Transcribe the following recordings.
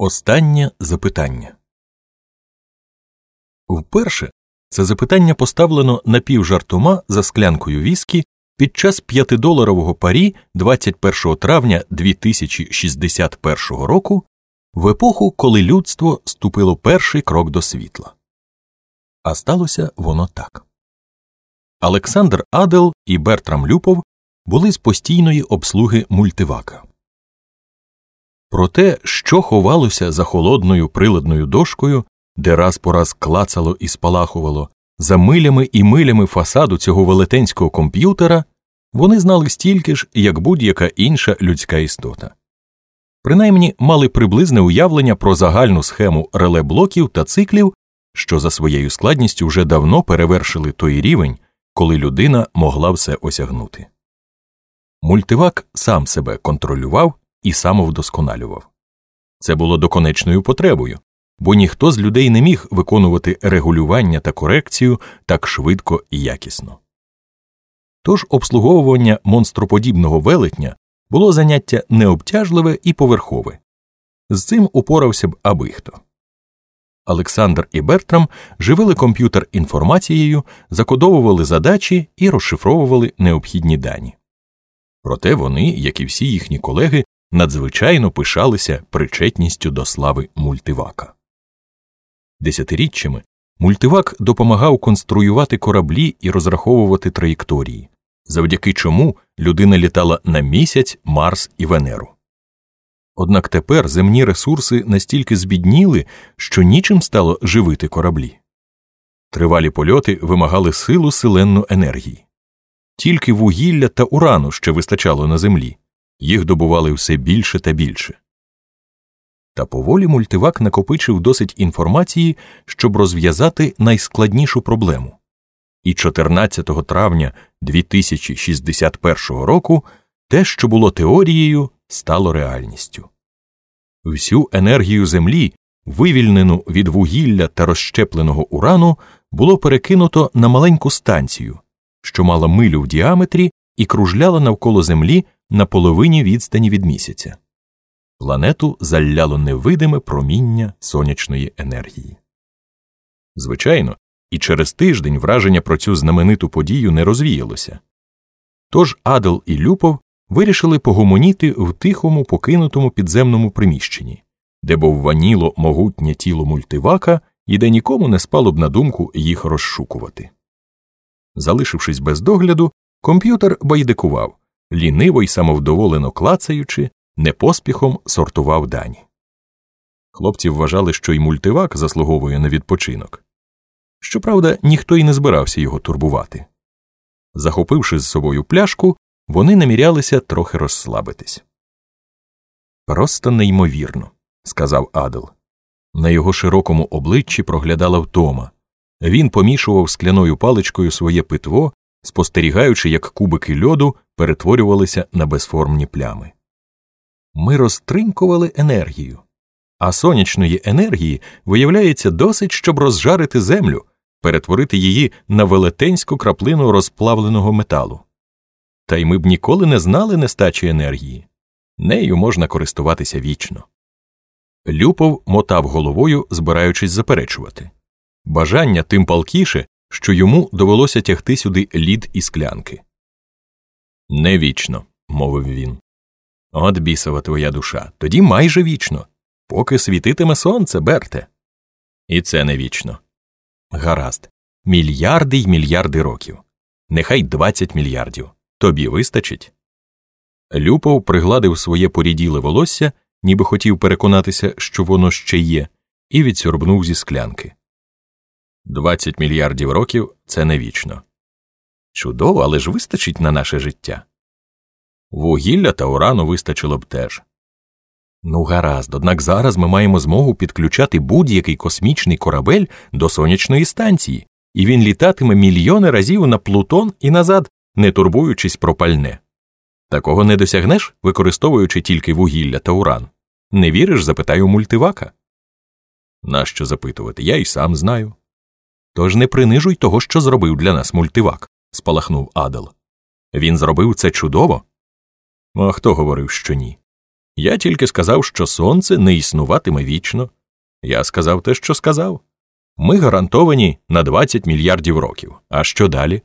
Останнє запитання. Вперше це запитання поставлено напівжартома за склянкою віскі під час п'ятидоларового парі 21 травня 2061 року в епоху, коли людство ступило перший крок до світла. А сталося воно так. Олександр Адел і Бертрам Люпов були з постійної обслуги мультивака. Про те, що ховалося за холодною приладною дошкою, де раз по раз клацало і спалахувало, за милями і милями фасаду цього велетенського комп'ютера, вони знали стільки ж, як будь-яка інша людська істота. Принаймні мали приблизне уявлення про загальну схему реле блоків та циклів, що за своєю складністю вже давно перевершили той рівень, коли людина могла все осягнути. Мультивак сам себе контролював і самовдосконалював. Це було доконечною потребою, бо ніхто з людей не міг виконувати регулювання та корекцію так швидко і якісно. Тож обслуговування монстроподібного велетня було заняття необтяжливе і поверхове. З цим упорався б аби хто. Олександр і Бертрам живили комп'ютер інформацією, закодовували задачі і розшифровували необхідні дані. Проте вони, як і всі їхні колеги, надзвичайно пишалися причетністю до слави мультивака. Десятиріччями мультивак допомагав конструювати кораблі і розраховувати траєкторії, завдяки чому людина літала на місяць, Марс і Венеру. Однак тепер земні ресурси настільки збідніли, що нічим стало живити кораблі. Тривалі польоти вимагали силу селенну енергії. Тільки вугілля та урану ще вистачало на землі, їх добували все більше та більше. Та поволі мультивак накопичив досить інформації, щоб розв'язати найскладнішу проблему. І 14 травня 2061 року те, що було теорією, стало реальністю. Всю енергію Землі, вивільнену від вугілля та розщепленого урану, було перекинуто на маленьку станцію, що мала милю в діаметрі і кружляла навколо Землі на половині відстані від місяця. Планету заляло невидиме проміння сонячної енергії. Звичайно, і через тиждень враження про цю знамениту подію не розвіялося. Тож Адел і Люпов вирішили погомоніти в тихому покинутому підземному приміщенні, де бовваніло могутнє тіло мультивака і де нікому не спало б на думку їх розшукувати. Залишившись без догляду, комп'ютер байдикував, ліниво й самовдоволено клацаючи, непоспіхом сортував дані. Хлопці вважали, що й мультивак заслуговує на відпочинок. Щоправда, ніхто й не збирався його турбувати. Захопивши з собою пляшку, вони намірялися трохи розслабитись. Просто неймовірно, сказав Адел. На його широкому обличчі проглядала втома. Він помішував скляною паличкою своє питво, спостерігаючи, як кубики льоду перетворювалися на безформні плями. Ми розтринькували енергію, а сонячної енергії виявляється досить, щоб розжарити землю, перетворити її на велетенську краплину розплавленого металу. Та й ми б ніколи не знали нестачі енергії, нею можна користуватися вічно. Люпов мотав головою, збираючись заперечувати. Бажання тим палкіше, що йому довелося тягти сюди лід і склянки. Не вічно, мовив він. От бісова твоя душа, тоді майже вічно, поки світитиме сонце, Берте. І це не вічно. Гаразд, мільярди й мільярди років. Нехай двадцять мільярдів. Тобі вистачить. Люпов пригладив своє поріділе волосся, ніби хотів переконатися, що воно ще є, і відсьорбнув зі склянки. Двадцять мільярдів років це не вічно. Чудово, але ж вистачить на наше життя. Вугілля та урану вистачило б теж. Ну, гаразд, однак зараз ми маємо змогу підключати будь-який космічний корабель до сонячної станції, і він літатиме мільйони разів на Плутон і назад, не турбуючись про пальне. Такого не досягнеш, використовуючи тільки вугілля та уран. Не віриш? запитаю мультивака. Нащо запитувати? Я й сам знаю. Тож не принижуй того, що зробив для нас мультивак, спалахнув Адел. Він зробив це чудово. А хто говорив, що ні? Я тільки сказав, що сонце не існуватиме вічно. Я сказав те, що сказав. Ми гарантовані на 20 мільярдів років. А що далі?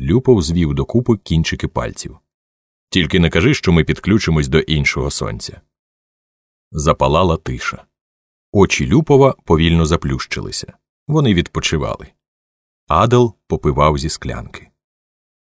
Люпов звів докупи кінчики пальців. Тільки не кажи, що ми підключимось до іншого сонця. Запалала тиша. Очі Люпова повільно заплющилися. Вони відпочивали. Адел попивав зі склянки.